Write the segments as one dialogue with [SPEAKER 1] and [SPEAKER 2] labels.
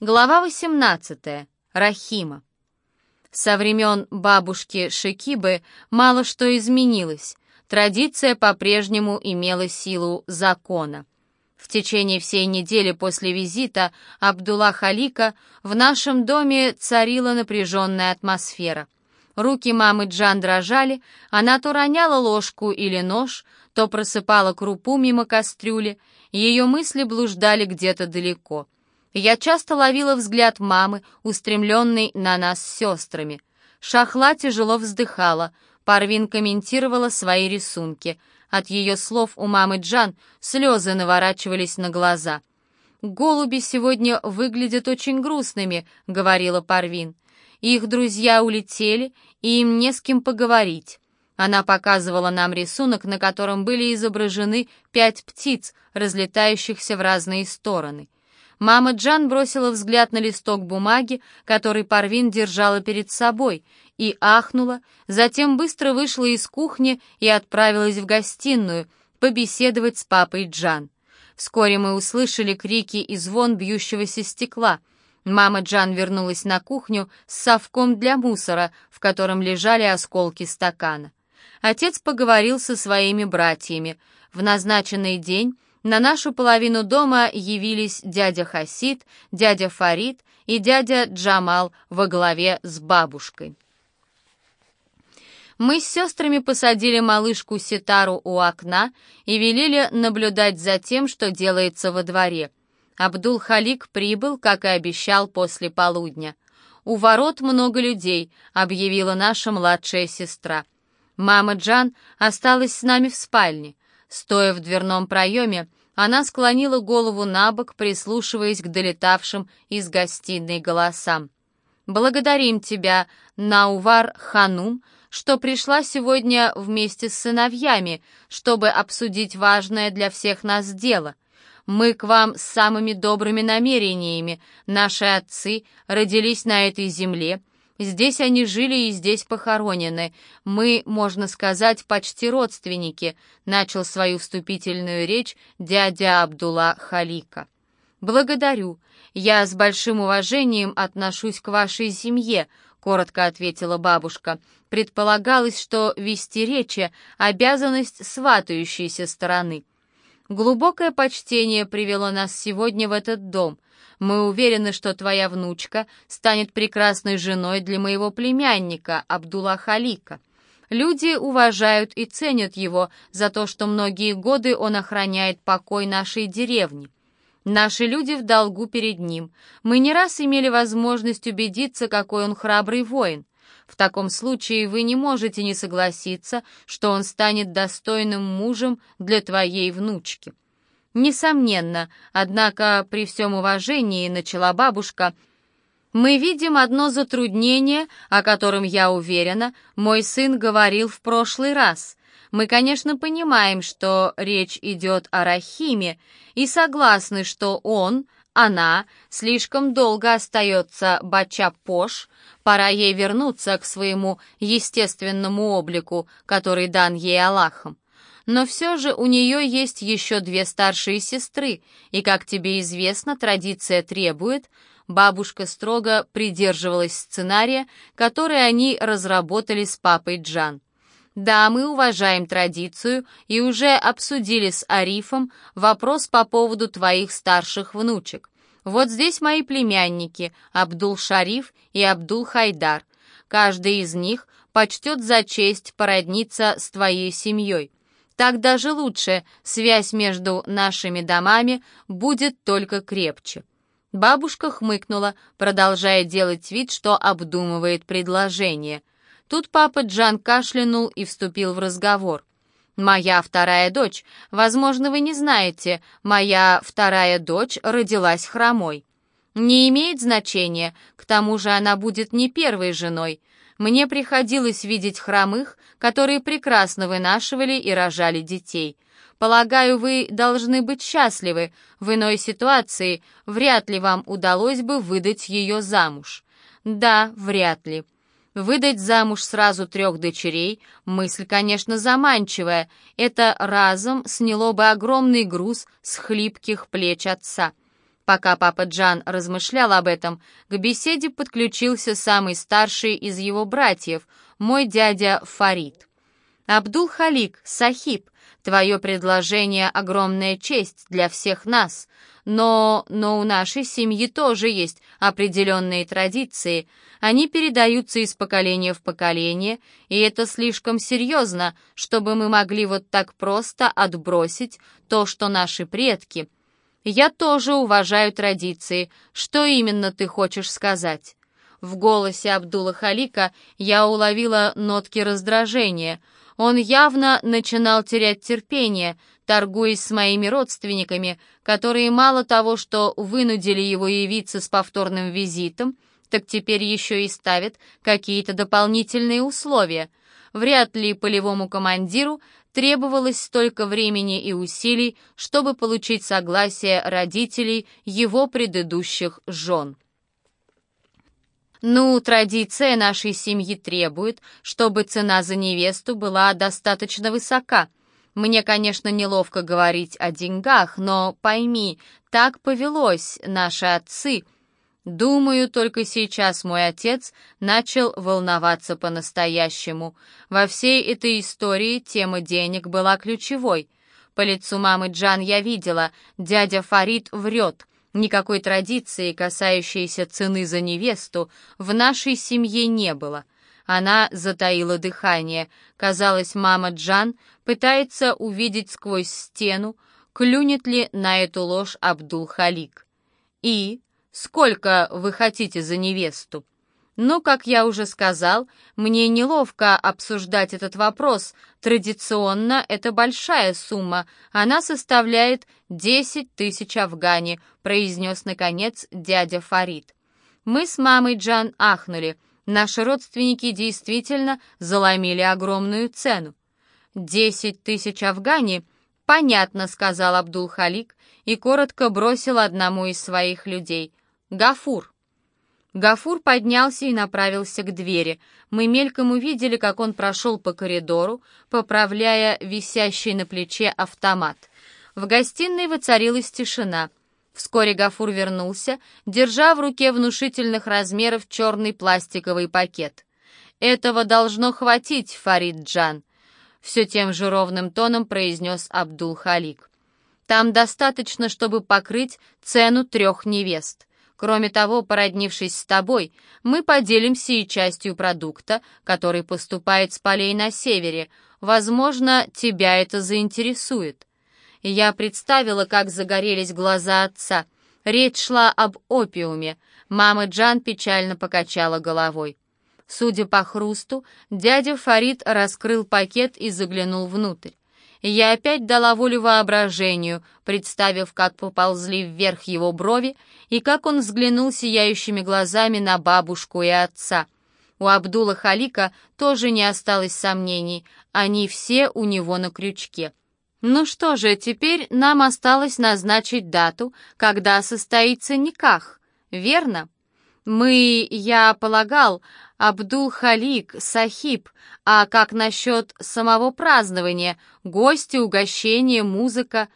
[SPEAKER 1] Глава 18. Рахима. Со времен бабушки Шекибы мало что изменилось. Традиция по-прежнему имела силу закона. В течение всей недели после визита Абдулла Халика в нашем доме царила напряженная атмосфера. Руки мамы Джан дрожали, она то роняла ложку или нож, то просыпала крупу мимо кастрюли, ее мысли блуждали где-то далеко — я часто ловила взгляд мамы, устремленный на нас с сестрами. Шахла тяжело вздыхала, Парвин комментировала свои рисунки. От ее слов у мамы Джан слезы наворачивались на глаза. «Голуби сегодня выглядят очень грустными», — говорила Парвин. «Их друзья улетели, и им не с кем поговорить». Она показывала нам рисунок, на котором были изображены пять птиц, разлетающихся в разные стороны. Мама Джан бросила взгляд на листок бумаги, который Парвин держала перед собой, и ахнула, затем быстро вышла из кухни и отправилась в гостиную побеседовать с папой Джан. Вскоре мы услышали крики и звон бьющегося стекла. Мама Джан вернулась на кухню с совком для мусора, в котором лежали осколки стакана. Отец поговорил со своими братьями. В назначенный день на нашу половину дома явились дядя Хасид, дядя Фарид и дядя Джамал во главе с бабушкой. Мы с сестрами посадили малышку Ситару у окна и велели наблюдать за тем, что делается во дворе. Абдул-Халик прибыл, как и обещал, после полудня. «У ворот много людей», — объявила наша младшая сестра. Мама Джан осталась с нами в спальне. Стоя в дверном проеме, она склонила голову на бок, прислушиваясь к долетавшим из гостиной голосам. «Благодарим тебя, Наувар Ханум, что пришла сегодня вместе с сыновьями, чтобы обсудить важное для всех нас дело. Мы к вам с самыми добрыми намерениями. Наши отцы родились на этой земле, Здесь они жили и здесь похоронены. Мы, можно сказать, почти родственники», — начал свою вступительную речь дядя Абдулла Халика. «Благодарю. Я с большим уважением отношусь к вашей семье», — коротко ответила бабушка. «Предполагалось, что вести речи — обязанность сватающейся стороны». Глубокое почтение привело нас сегодня в этот дом. Мы уверены, что твоя внучка станет прекрасной женой для моего племянника Абдулла Халика. Люди уважают и ценят его за то, что многие годы он охраняет покой нашей деревни. Наши люди в долгу перед ним. Мы не раз имели возможность убедиться, какой он храбрый воин. В таком случае вы не можете не согласиться, что он станет достойным мужем для твоей внучки. Несомненно, однако при всем уважении начала бабушка, мы видим одно затруднение, о котором, я уверена, мой сын говорил в прошлый раз. Мы, конечно, понимаем, что речь идет о Рахиме, и согласны, что он, она, слишком долго остается Бача-Пош, пора ей вернуться к своему естественному облику, который дан ей Аллахом. Но все же у нее есть еще две старшие сестры, и, как тебе известно, традиция требует, бабушка строго придерживалась сценария, который они разработали с папой Джан. Да, мы уважаем традицию и уже обсудили с Арифом вопрос по поводу твоих старших внучек. Вот здесь мои племянники, Абдул-Шариф и Абдул-Хайдар. Каждый из них почтет за честь породниться с твоей семьей. Так даже лучше, связь между нашими домами будет только крепче». Бабушка хмыкнула, продолжая делать вид, что обдумывает предложение. Тут папа Джан кашлянул и вступил в разговор. «Моя вторая дочь, возможно, вы не знаете, моя вторая дочь родилась хромой. Не имеет значения, к тому же она будет не первой женой. Мне приходилось видеть хромых, которые прекрасно вынашивали и рожали детей. Полагаю, вы должны быть счастливы. В иной ситуации вряд ли вам удалось бы выдать ее замуж. Да, вряд ли. Выдать замуж сразу трех дочерей – мысль, конечно, заманчивая. Это разом сняло бы огромный груз с хлипких плеч отца. Пока папа Джан размышлял об этом, к беседе подключился самый старший из его братьев, мой дядя Фарид. «Абдул-Халик, Сахиб, твое предложение — огромная честь для всех нас, но, но у нашей семьи тоже есть определенные традиции. Они передаются из поколения в поколение, и это слишком серьезно, чтобы мы могли вот так просто отбросить то, что наши предки — «Я тоже уважаю традиции. Что именно ты хочешь сказать?» В голосе Абдула Халика я уловила нотки раздражения. Он явно начинал терять терпение, торгуясь с моими родственниками, которые мало того, что вынудили его явиться с повторным визитом, так теперь еще и ставят какие-то дополнительные условия. Вряд ли полевому командиру требовалось столько времени и усилий, чтобы получить согласие родителей его предыдущих жен. Ну, традиция нашей семьи требует, чтобы цена за невесту была достаточно высока. Мне, конечно, неловко говорить о деньгах, но пойми, так повелось наши отцы — Думаю, только сейчас мой отец начал волноваться по-настоящему. Во всей этой истории тема денег была ключевой. По лицу мамы Джан я видела, дядя Фарид врет. Никакой традиции, касающейся цены за невесту, в нашей семье не было. Она затаила дыхание. Казалось, мама Джан пытается увидеть сквозь стену, клюнет ли на эту ложь Абдул-Халик. И Сколько вы хотите за невесту? Но, как я уже сказал, мне неловко обсуждать этот вопрос. Традиционно это большая сумма. Она составляет 10 тысяч афгани, произнес, наконец, дядя Фарид. Мы с мамой Джан ахнули. Наши родственники действительно заломили огромную цену. «Десять тысяч афгани?» «Понятно», — сказал Абдул-Халик и коротко бросил одному из своих людей — «Гафур!» Гафур поднялся и направился к двери. Мы мельком увидели, как он прошел по коридору, поправляя висящий на плече автомат. В гостиной воцарилась тишина. Вскоре Гафур вернулся, держа в руке внушительных размеров черный пластиковый пакет. «Этого должно хватить, Фарид Джан», — все тем же ровным тоном произнес Абдул-Халик. «Там достаточно, чтобы покрыть цену трех невест». Кроме того, породнившись с тобой, мы поделимся и частью продукта, который поступает с полей на севере. Возможно, тебя это заинтересует». Я представила, как загорелись глаза отца. Речь шла об опиуме. Мама Джан печально покачала головой. Судя по хрусту, дядя Фарид раскрыл пакет и заглянул внутрь. Я опять дала волю воображению, представив, как поползли вверх его брови и как он взглянул сияющими глазами на бабушку и отца. У Абдула Халика тоже не осталось сомнений, они все у него на крючке. Ну что же, теперь нам осталось назначить дату, когда состоится никах, верно? Мы, я полагал, Абдул-Халик, Сахиб, а как насчет самого празднования, гости, угощения, музыка?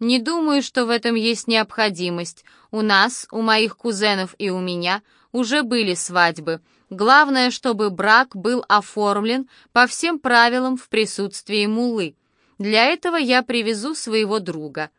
[SPEAKER 1] Не думаю, что в этом есть необходимость. У нас, у моих кузенов и у меня уже были свадьбы. Главное, чтобы брак был оформлен по всем правилам в присутствии мулы. Для этого я привезу своего друга.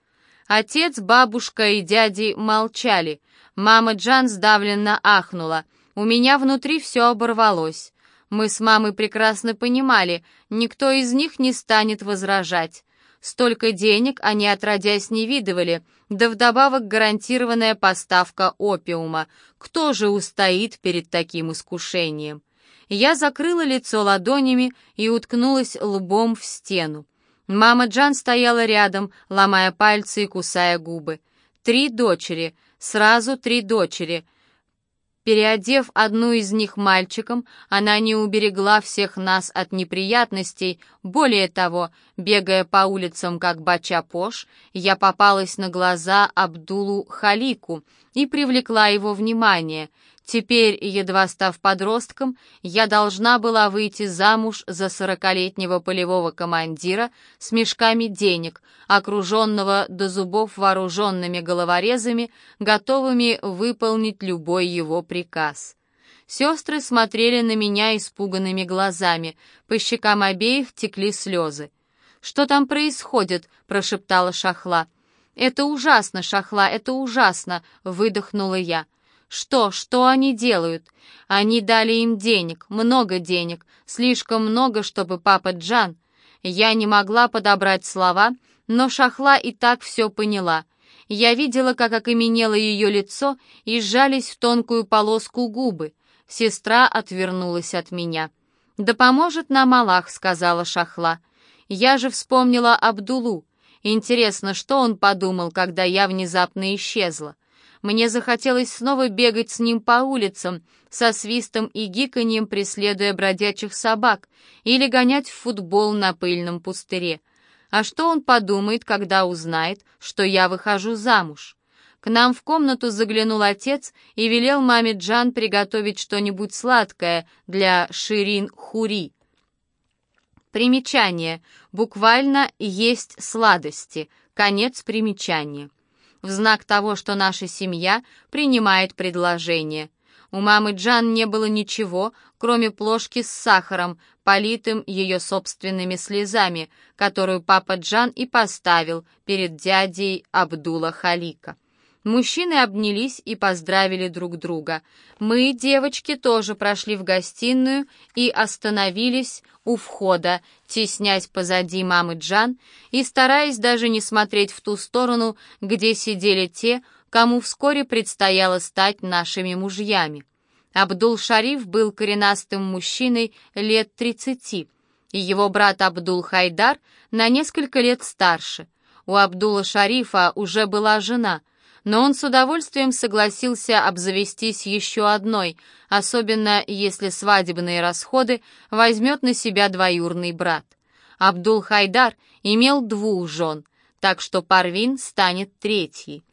[SPEAKER 1] Отец, бабушка и дяди молчали. Мама Джан сдавленно ахнула. У меня внутри все оборвалось. Мы с мамой прекрасно понимали, никто из них не станет возражать. Столько денег они отродясь не видывали, да вдобавок гарантированная поставка опиума. Кто же устоит перед таким искушением? Я закрыла лицо ладонями и уткнулась лбом в стену. Мама Джан стояла рядом, ломая пальцы и кусая губы. Три дочери, сразу три дочери. Переодев одну из них мальчиком, она не уберегла всех нас от неприятностей. Более того, бегая по улицам как бача-пош, я попалась на глаза Абдулу Халику и привлекла его внимание. Теперь, едва став подростком, я должна была выйти замуж за сорокалетнего полевого командира с мешками денег, окруженного до зубов вооруженными головорезами, готовыми выполнить любой его приказ. Сестры смотрели на меня испуганными глазами, по щекам обеих текли слезы. «Что там происходит?» — прошептала Шахла. «Это ужасно, Шахла, это ужасно!» — выдохнула я. «Что, что они делают?» «Они дали им денег, много денег, слишком много, чтобы папа Джан...» Я не могла подобрать слова, но Шахла и так все поняла. Я видела, как окаменело ее лицо и сжались в тонкую полоску губы. Сестра отвернулась от меня. «Да поможет нам Аллах», — сказала Шахла. «Я же вспомнила Абдулу. Интересно, что он подумал, когда я внезапно исчезла?» Мне захотелось снова бегать с ним по улицам, со свистом и гиканьем преследуя бродячих собак, или гонять в футбол на пыльном пустыре. А что он подумает, когда узнает, что я выхожу замуж? К нам в комнату заглянул отец и велел маме Джан приготовить что-нибудь сладкое для Ширин Хури. Примечание. Буквально есть сладости. Конец примечания в знак того, что наша семья принимает предложение. У мамы Джан не было ничего, кроме плошки с сахаром, политым ее собственными слезами, которую папа Джан и поставил перед дядей Абдула Халика. Мужчины обнялись и поздравили друг друга. Мы, девочки, тоже прошли в гостиную и остановились у входа, теснясь позади мамы Джан и стараясь даже не смотреть в ту сторону, где сидели те, кому вскоре предстояло стать нашими мужьями. Абдул-Шариф был коренастым мужчиной лет тридцати, и его брат Абдул-Хайдар на несколько лет старше. У Абдула-Шарифа уже была жена — но он с удовольствием согласился обзавестись еще одной, особенно если свадебные расходы возьмет на себя двоюрный брат. Абдул-Хайдар имел двух жен, так что Парвин станет третьей.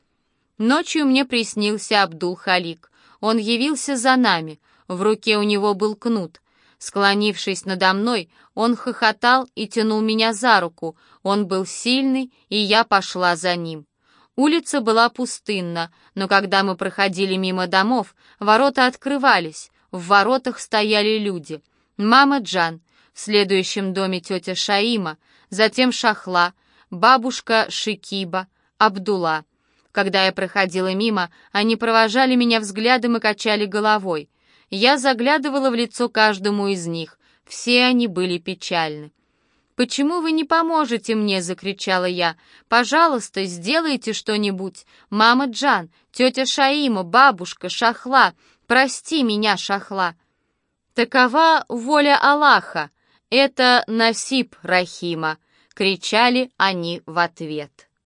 [SPEAKER 1] Ночью мне приснился Абдул-Халик. Он явился за нами, в руке у него был кнут. Склонившись надо мной, он хохотал и тянул меня за руку. Он был сильный, и я пошла за ним. Улица была пустынна, но когда мы проходили мимо домов, ворота открывались, в воротах стояли люди. Мама Джан, в следующем доме тетя Шаима, затем Шахла, бабушка Шикиба, Абдула. Когда я проходила мимо, они провожали меня взглядом и качали головой. Я заглядывала в лицо каждому из них, все они были печальны. «Почему вы не поможете мне?» — закричала я. «Пожалуйста, сделайте что-нибудь. Мама Джан, тетя Шаима, бабушка, Шахла. Прости меня, Шахла». «Такова воля Аллаха. Это Насип Рахима», — кричали они в ответ.